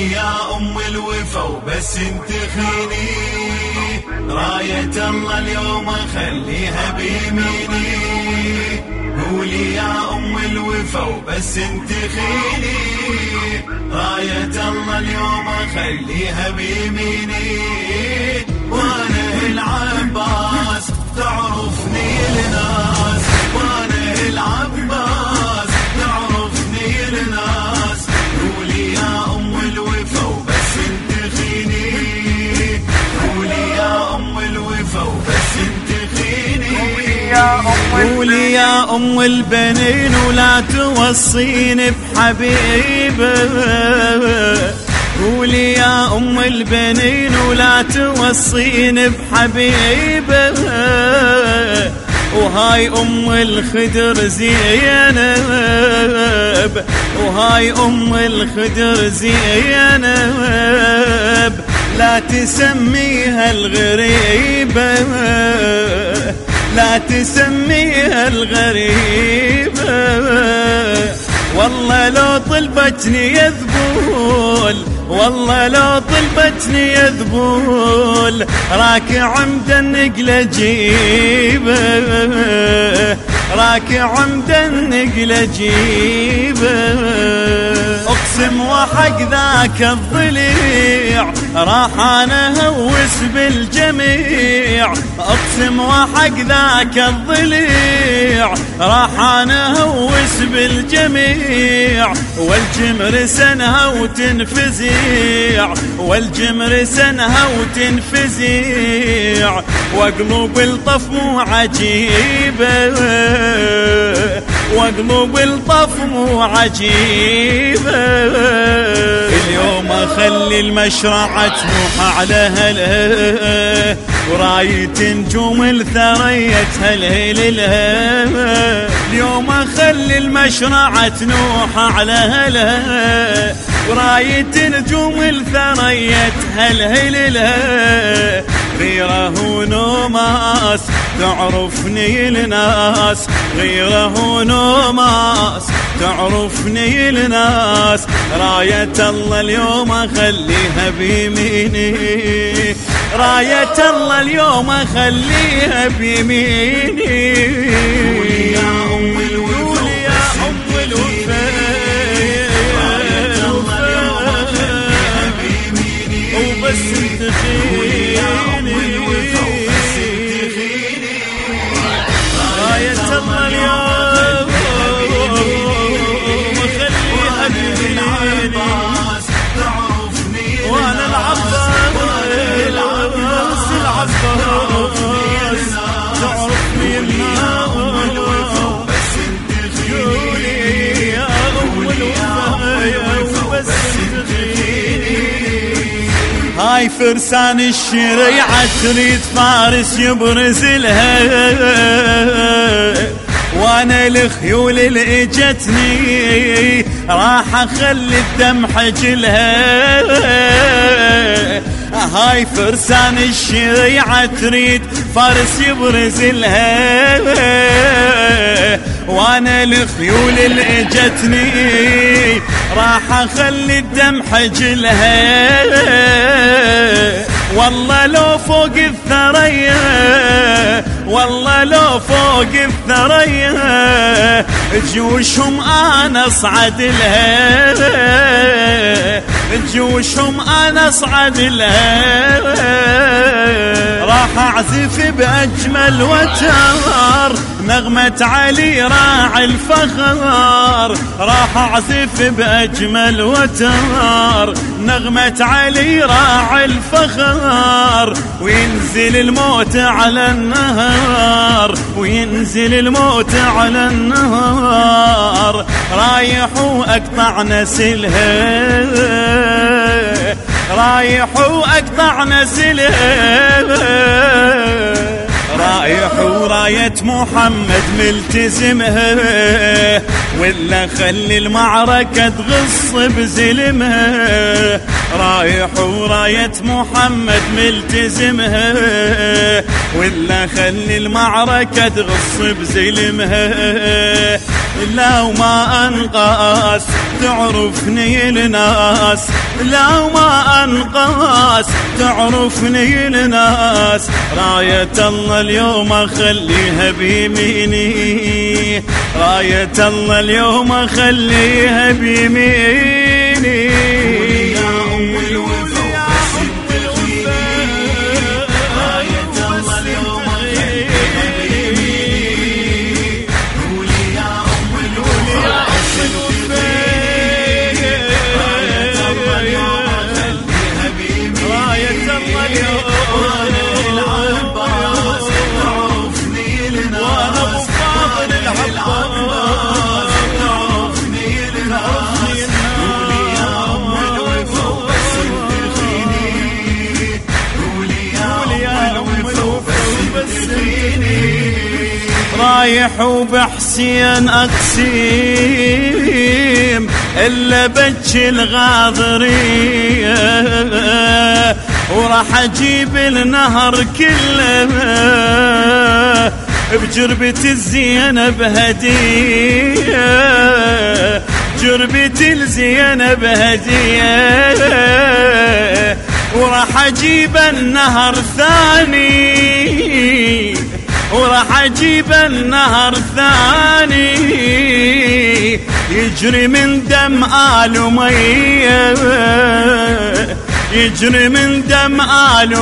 يا أم الوفا وبس انت خيني راية الله اليوم خليها بيميني. قولي يا أم الوفا وبس انت خيني راية الله اليوم خليها بيميني. وأنا العباس تعرفني ام البنين ولا توصيني بحبيبة. قولي يا ام البنين ولا توصيني بحبيبة. وهاي ام الخدر زينب. وهاي ام الخدر زينب. لا تسميها الغريبة. لا تسميها الغريبة والله لو طلبتني يذبول والله لو طلبتني يذبول راك عمدا نقل جيبه راك عمدا نقل جيبه اقسم وحق ذاك الضليع راح أنا هوس بالجميع. اقسم وحق ذاك الضليع راح أنا هوس بالجميع. والجمر سنها وتنفزيع والجمر سنها وتنفزيع. واقلب الطف مو عجيبة. واقلب الطف مو عجيبة. اليوم أخلي المشرعة تروح على هلها وراية نجوم الثرية تهلهل لها اليوم اخلي المشرعة تنوح على هلها وراية نجوم الثرية تهلهل لها غيره ونوماس تعرفني الناس غيره نوماس تعرفني الناس راية الله اليوم أخليها بيميني. راية الله اليوم أخليها بيميني. فرسان الشريعة تريد فارس يبرز لها وأنا الخيول اللي اجتني راح اخلي الدم حجلها هاي فرسان الشريعة تريد فارس يبرز لها وأنا الخيول اللي اجتني راح اخلي الدم حجلها والله لو فوق الثريا والله لو فوق الثريا جيوشهم أنا اصعد لها جيوشهم أنا اصعد لها راح اعزف بأجمل وتر نغمة علي راعي الفخر راح اعزف بأجمل وتر نغمة علي راعي الفخر وينزل الموت على النهار وينزل الموت على النهار. رايح وأقطع نسلها رايح وأقطع نسلها رايح وراية محمد ملتزمها ولا خلي المعركة تغص بزلمها رايح وراية محمد ملتزمها ولا خلي المعركة تغص بزلمها لو ما أنقاس تعرفني الناس لو ما أنقاس تعرفني الناس راية الله اليوم اخليها بيميني. راية الله اليوم اخليها بيميني. رايح وبحسين اقسيم إلا بج الغاضرية. وراح أجيب النهر كله بجربة الزينب هدية. جربة الزينب هدية. وراح أجيب النهر ثاني. وراح أجيب النهر ثاني يجري من دم آل يجري من دم آل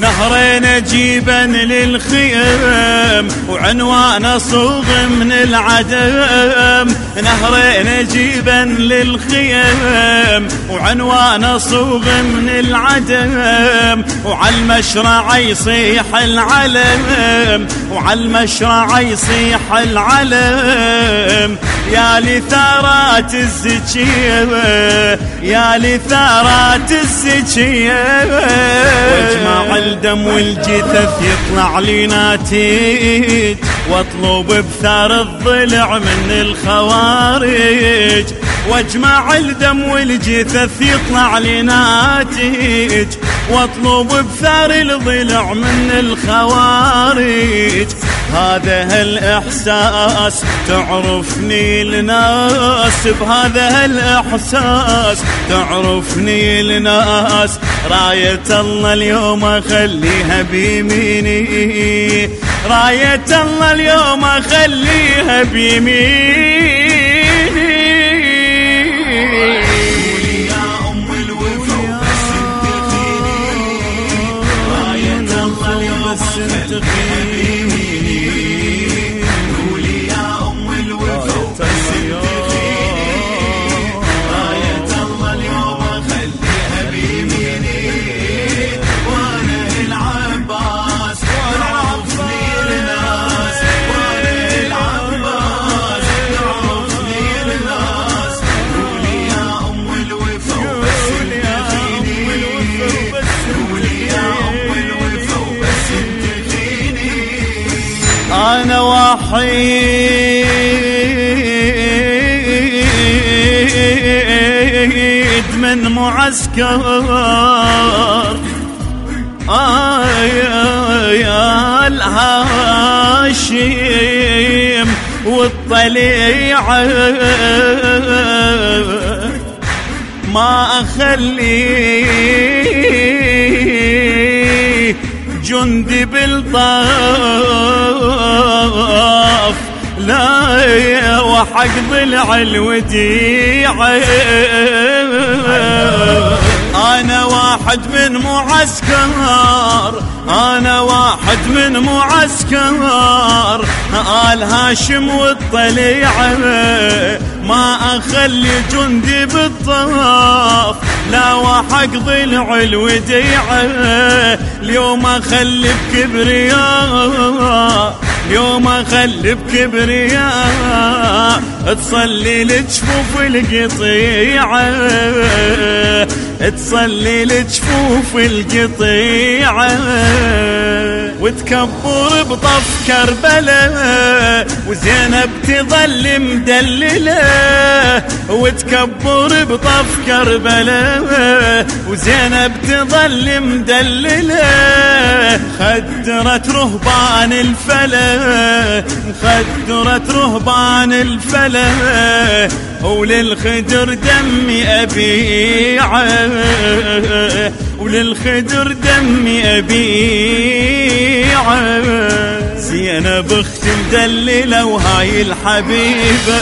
نهرين اجيبا للخيم وعنوان صوغ من العدم. نهرين اجيبا للخيم وعنوان صوغ من العدم. وعلى المشرع يصيح العلم وعلى المشرع يصيح العلم يا لثارات الزكية يا لثارات الزكية واجمع الدم والجثث يطلع لي ناتج واطلب بثار الضلع من الخوارج. واجمع الدم والجثث يطلع لي ناتج واطلب بثار الضلع من الخوارج. هذا هالاحساس تعرفني الناس بهذا هالاحساس تعرفني الناس. راية الله اليوم أخليها بيميني. راية الله اليوم أخليها بيميني. من معسكر. يا الهاشم والطليعة ما أخلي جندي بالطاف. لا وحق ضلع الوديعة أنا واحد من معسكر أنا واحد من معسكر. آل هاشم والطليعة ما أخلي جندي بالطاف لا وحق ضلع الوديعة. اليوم أخلي بكبرياء. اليوم أخلي بكبرياء تصلي لجفوف القطيعة. تصلي لجفوف القطيعة وتكبر بطف كربلاء وزينب تظل مدللة وتكبر بطف كربلاء وزينب تظل مدللة خدرت رهبان الفلا خدرت رهبان الفلا وللخدر دمي أبيعه وللخدر دمي أبيعه زينب أختي مدللة وهاي الحبيبة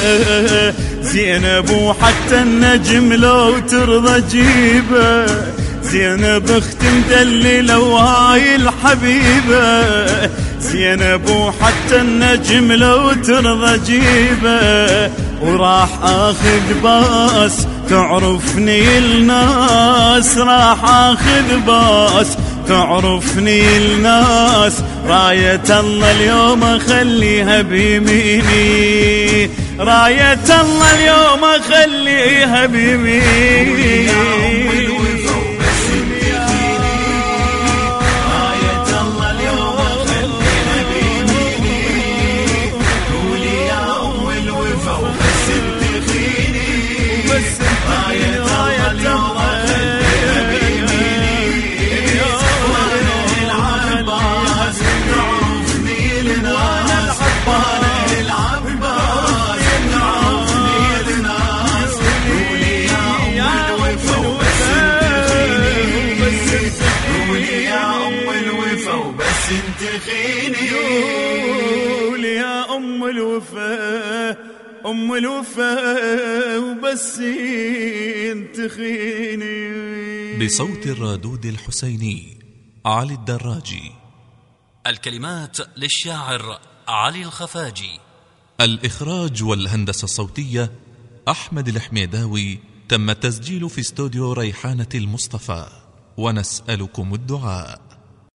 زينب وحتى النجم لو ترضى جيبه زينب أختي مدللة وهاي الحبيبة زينب وحتى النجم لو ترضى جيبه وراح أخذ باس تعرفني الناس راح أخذ باس تعرفني الناس. راية الله اليوم أخليها بيميني. راية الله اليوم أخليها بيميني. أم الوفاء أم الوفاء وبس تخيني بصوت الرادود الحسيني علي الدراجي. الكلمات للشاعر علي الخفاجي. الإخراج والهندسة الصوتية أحمد الحميداوي. تم التسجيل في استوديو ريحانة المصطفى. ونسألكم الدعاء.